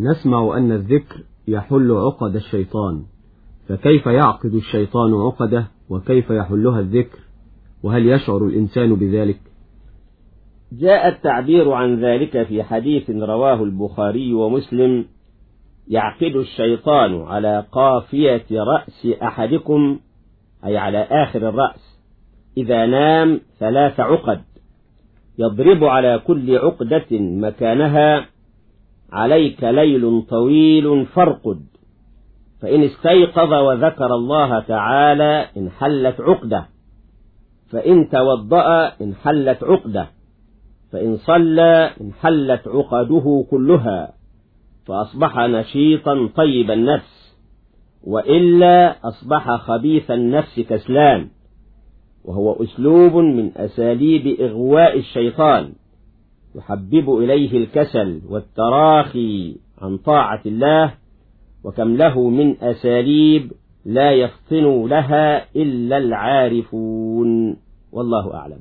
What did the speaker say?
نسمع أن الذكر يحل عقد الشيطان فكيف يعقد الشيطان عقده وكيف يحلها الذكر؟ وهل يشعر الإنسان بذلك؟ جاء التعبير عن ذلك في حديث رواه البخاري ومسلم يعقد الشيطان على قافية رأس أحدكم أي على آخر الرأس إذا نام ثلاث عقد يضرب على كل عقدة مكانها عليك ليل طويل فارقد. فإن استيقظ وذكر الله تعالى انحلت عقدة. فإن توضأ انحلت عقدة. فإن صلى انحلت عقده كلها. فأصبح نشيطا طيب النفس. وإلا أصبح خبيث النفس كسلان. وهو أسلوب من أساليب إغواء الشيطان. يحبب إليه الكسل والتراخي عن طاعة الله وكم له من أساليب لا يفطن لها إلا العارفون. والله أعلم.